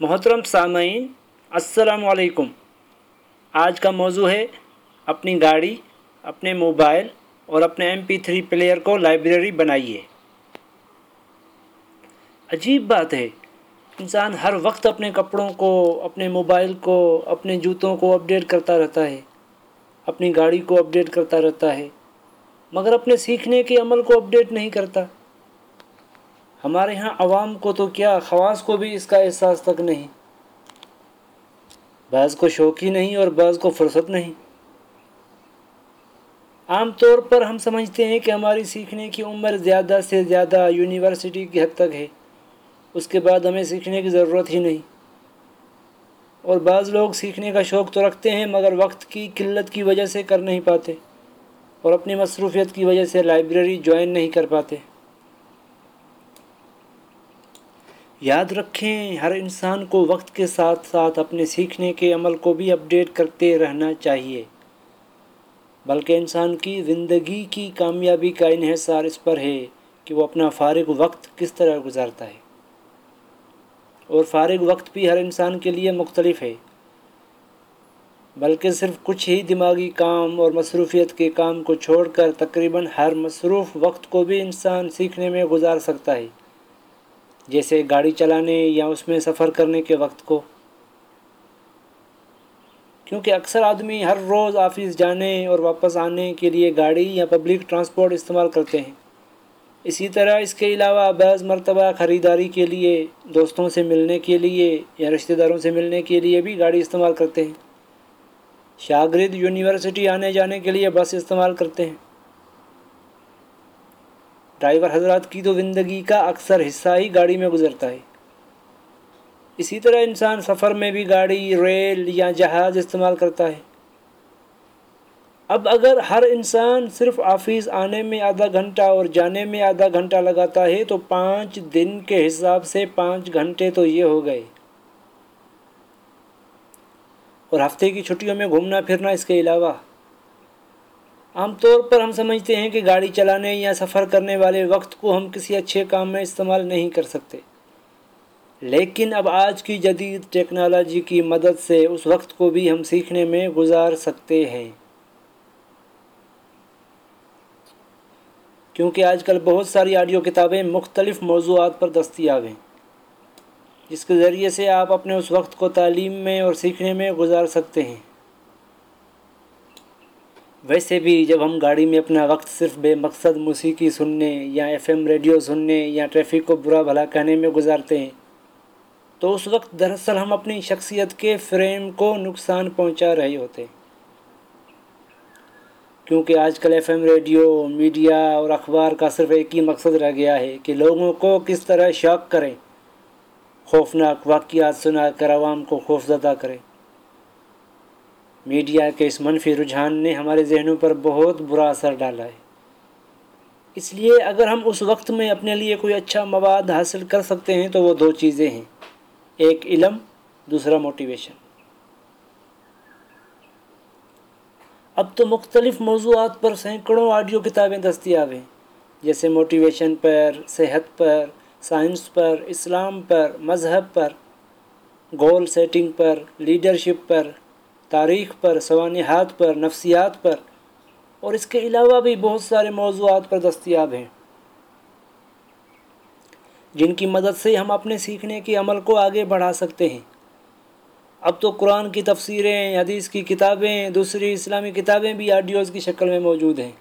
محترم سامعین، السلام علیکم۔ آج کا موضوع ہے اپنی گاڑی، اپنے موبائل اور اپنے ایم پی تھری پلیئر کو لائبریری بنائیے۔ عجیب بات ہے، انسان ہر وقت اپنے کپڑوں کو، اپنے موبائل کو، اپنے جوتوں کو اپڈیٹ کرتا رہتا ہے، اپنی گاڑی کو اپڈیٹ کرتا رہتا ہے، مگر اپنے سیکھنے کے عمل کو اپڈیٹ نہیں کرتا۔ ہمارے ہاں عوام کو تو کیا، خواص کو بھی اس کا احساس تک نہیں۔ بعض کو شوق ہی نہیں اور بعض کو فرصت نہیں۔ عام طور پر ہم سمجھتے ہیں کہ ہماری سیکھنے کی عمر زیادہ سے زیادہ یونیورسٹی کی حد تک ہے۔ اس کے بعد ہمیں سیکھنے کی ضرورت ہی نہیں۔ اور بعض لوگ سیکھنے کا شوق تو رکھتے ہیں مگر وقت کی قلت کی وجہ سے کر نہیں پاتے اور اپنی مصروفیت کی وجہ سے لائبریری جوائن نہیں کر پاتے۔ یاد رکھیں، ہر انسان کو وقت کے ساتھ ساتھ اپنے سیکھنے کے عمل کو بھی اپڈیٹ کرتے رہنا چاہیے۔ بلکہ انسان کی زندگی کی کامیابی کا انحصار اس پر ہے کہ وہ اپنا فارغ وقت کس طرح گزارتا ہے۔ اور فارغ وقت بھی ہر انسان کے لیے مختلف ہے۔ بلکہ صرف کچھ ہی دماغی کام اور مصروفیت کے کام کو چھوڑ کر تقریباً ہر مصروف وقت کو بھی انسان سیکھنے میں گزار سکتا ہے۔ جیسے گاڑی چلانے یا اس میں سفر کرنے کے وقت کو۔ کیونکہ اکثر آدمی ہر روز آفس جانے اور واپس آنے کے لیے گاڑی یا پبلک ٹرانسپورٹ استعمال کرتے ہیں۔ اسی طرح اس کے علاوہ بعض مرتبہ خریداری کے لیے، دوستوں سے ملنے کے لیے یا رشتہ داروں سے ملنے کے لیے بھی گاڑی استعمال کرتے ہیں۔ شاگرد یونیورسٹی آنے جانے کے لیے بس استعمال کرتے ہیں۔ ڈرائیور حضرات کی تو زندگی کا اکثر حصہ ہی گاڑی میں گزرتا ہے۔ اسی طرح انسان سفر میں بھی گاڑی، ریل یا جہاز استعمال کرتا ہے۔ اب اگر ہر انسان صرف آفس آنے میں آدھا گھنٹہ اور جانے میں آدھا گھنٹہ لگاتا ہے تو پانچ دن کے حساب سے پانچ گھنٹے تو یہ ہو گئے۔ اور ہفتے کی چھٹیوں میں گھومنا پھرنا اس کے علاوہ عام طور پر ہم سمجھتے ہیں کہ گاڑی چلانے یا سفر کرنے والے وقت کو ہم کسی اچھے کام میں استعمال نہیں کر سکتے۔ لیکن اب آج کی جدید ٹیکنالوجی کی مدد سے اس وقت کو بھی ہم سیکھنے میں گزار سکتے ہیں۔ کیونکہ آج کل بہت ساری آڈیو کتابیں مختلف موضوعات پر دستیاب ہیں، جس کے ذریعے سے آپ اپنے اس وقت کو تعلیم میں اور سیکھنے میں گزار سکتے ہیں۔ ویسے بھی جب ہم گاڑی میں اپنا وقت صرف بے مقصد موسیقی سننے یا ایف ایم ریڈیو سننے یا ٹریفک کو برا بھلا کہنے میں گزارتے ہیں، تو اس وقت دراصل ہم اپنی شخصیت کے فریم کو نقصان پہنچا رہے ہوتے ہیں۔ کیونکہ آج کل ایف ایم ریڈیو، میڈیا اور اخبار کا صرف ایک ہی مقصد رہ گیا ہے کہ لوگوں کو کس طرح شوق کریں، خوفناک واقعات سنا کر عوام کو خوف زدہ کریں۔ میڈیا کے اس منفی رجحان نے ہمارے ذہنوں پر بہت برا اثر ڈالا ہے۔ اس لیے اگر ہم اس وقت میں اپنے لیے کوئی اچھا مواد حاصل کر سکتے ہیں تو وہ دو چیزیں ہیں۔ ایک علم، دوسرا موٹیویشن اب تو مختلف موضوعات پر سینکڑوں آڈیو کتابیں دستیاب ہیں، جیسے موٹیویشن پر، صحت پر سائنس پر، اسلام پر، مذہب پر گول سیٹنگ پر لیڈرشپ پر۔ تاریخ پر، سوانحات پر، نفسیات پر، اور اس کے علاوہ بھی بہت سارے موضوعات پر دستیاب ہیں۔ جن کی مدد سے ہم اپنے سیکھنے کے عمل کو آگے بڑھا سکتے ہیں۔ اب تو قرآن کی تفسیریں، حدیث کی کتابیں، دوسری اسلامی کتابیں بھی آڈیوز کی شکل میں موجود ہیں۔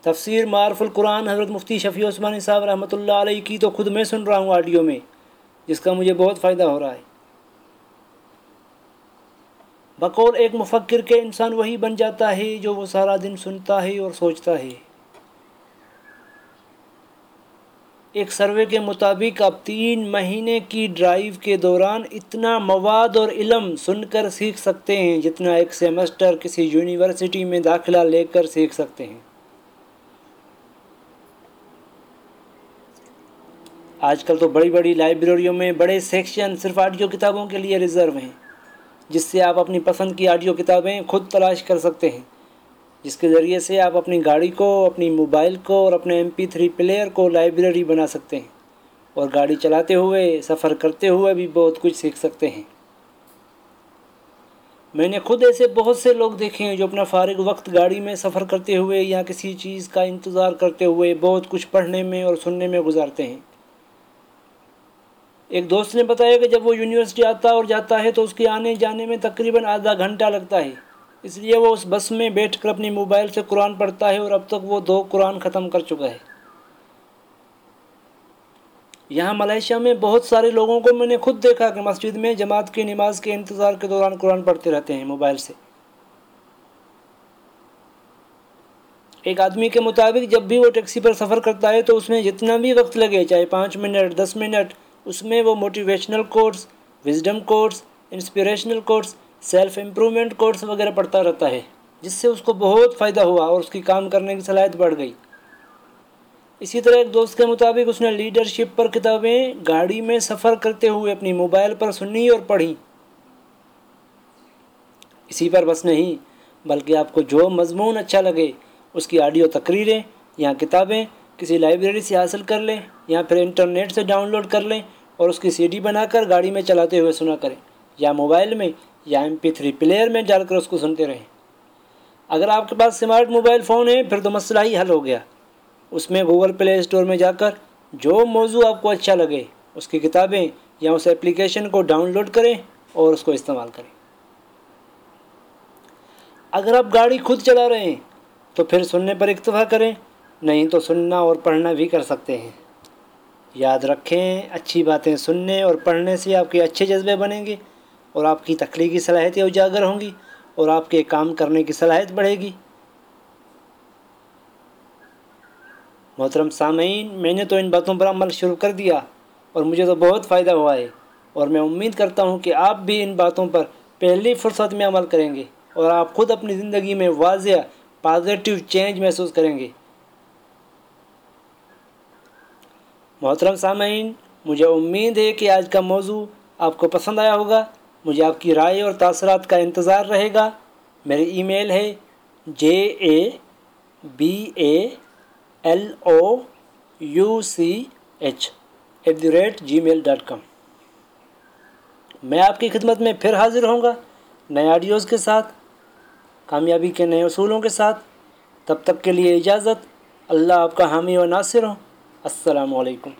تفسیر معرف القرآن حضرت مفتی شفیع عثمانی صاحب رحمۃ اللہ علیہ کی تو خود میں سن رہا ہوں آڈیو میں، جس کا مجھے بہت فائدہ ہو رہا ہے۔ بقول ایک مفکر کے انسان وہی بن جاتا ہے جو وہ سارا دن سنتا ہے اور سوچتا ہے۔ ایک سروے کے مطابق اب تین مہینے کی ڈرائیو کے دوران اتنا مواد اور علم سن کر سیکھ سکتے ہیں جتنا ایک سیمسٹر کسی یونیورسٹی میں داخلہ لے کر سیکھ سکتے ہیں۔ آج کل تو بڑی بڑی لائبریریوں میں بڑے سیکشن صرف آڈیو کتابوں کے لیے ریزرو ہیں۔ جس سے آپ اپنی پسند کی آڈیو کتابیں خود تلاش کر سکتے ہیں۔ جس کے ذریعے سے آپ اپنی گاڑی کو، اپنی موبائل کو اور اپنے ایم پی تھری پلیئر کو لائبریری بنا سکتے ہیں۔ اور گاڑی چلاتے ہوئے، سفر کرتے ہوئے بھی بہت کچھ سیکھ سکتے ہیں۔ میں نے خود ایسے بہت سے لوگ دیکھے ہیں جو اپنا فارغ وقت گاڑی میں سفر کرتے ہوئے یا کسی چیز کا انتظار کرتے ہوئے بہت کچھ پڑھنے میں اور سننے میں گزارتے ہیں۔ ایک دوست نے بتایا کہ جب وہ یونیورسٹی آتا اور جاتا ہے تو اس کے آنے جانے میں تقریباً آدھا گھنٹہ لگتا ہے۔ اس لیے وہ اس بس میں بیٹھ کر اپنی موبائل سے قرآن پڑھتا ہے اور اب تک وہ دو قرآن ختم کر چکا ہے۔ یہاں ملیشیا میں بہت سارے لوگوں کو میں نے خود دیکھا کہ مسجد میں جماعت کی نماز کے انتظار کے دوران قرآن پڑھتے رہتے ہیں موبائل سے۔ ایک آدمی کے مطابق جب بھی وہ ٹیکسی پر سفر کرتا ہے تو اس میں جتنا بھی وقت لگے، چاہے پانچ منٹ، دس منٹ اس میں وہ motivational course wisdom course inspirational course self improvement course وغیرہ پڑھتا رہتا ہے، جس سے اس کو بہت فائدہ ہوا اور اس کی کام کرنے کی صلاحیت بڑھ گئی۔ اسی طرح ایک دوست کے مطابق اس نے لیڈرشپ پر کتابیں گاڑی میں سفر کرتے ہوئے اپنی موبائل پر سنی اور پڑھی۔ اسی پر بس نہیں، بلکہ آپ کو جو مضمون اچھا لگے، اس کی آڈیو تقریریں یا کتابیں کسی لائبریری سے حاصل کر لیں یا پھر انٹرنیٹ سے ڈاؤن لوڈ کر لیں اور اس کی سی ڈی بنا کر گاڑی میں چلاتے ہوئے سنا کریں یا موبائل میں یا ایم پی تھری پلیئر میں ڈال کر اس کو سنتے رہیں۔ اگر آپ کے پاس اسمارٹ موبائل فون ہے پھر تو مسئلہ ہی حل ہو گیا۔ اس میں گوگل پلے اسٹور میں جا کر جو موضوع آپ کو اچھا لگے، اس کی کتابیں یا اس اپلیکیشن کو ڈاؤن لوڈ کریں اور اس کو استعمال کریں۔ اگر آپ گاڑی خود چلا رہے ہیں، تو پھر سننے پر اکتفا کریں نہیں تو سننا اور پڑھنا بھی کر سکتے ہیں۔ یاد رکھیں، اچھی باتیں سننے اور پڑھنے سے آپ کے اچھے جذبے بنیں گے اور آپ کی تخلیقی صلاحیتیں اجاگر ہوں گی اور آپ کے کام کرنے کی صلاحیت بڑھے گی۔ محترم سامعین، میں نے تو ان باتوں پر عمل شروع کر دیا اور مجھے تو بہت فائدہ ہوا ہے اور میں امید کرتا ہوں کہ آپ بھی ان باتوں پر پہلی فرصت میں عمل کریں گے اور آپ خود اپنی زندگی میں واضح پازیٹیو چینج محسوس کریں گے۔ محترم سامعین، مجھے امید ہے کہ آج کا موضوع آپ کو پسند آیا ہوگا۔ مجھے آپ کی رائے اور تاثرات کا انتظار رہے گا۔ میری ای میل ہے J A B A L O U C H at the rate Gmail dot com. میں آپ کی خدمت میں پھر حاضر ہوں گا نئے آڈیوز کے ساتھ، کامیابی کے نئے اصولوں کے ساتھ۔ تب تک کے لیے اجازت۔ اللہ آپ کا حامی و ناصر ہوں السلام علیکم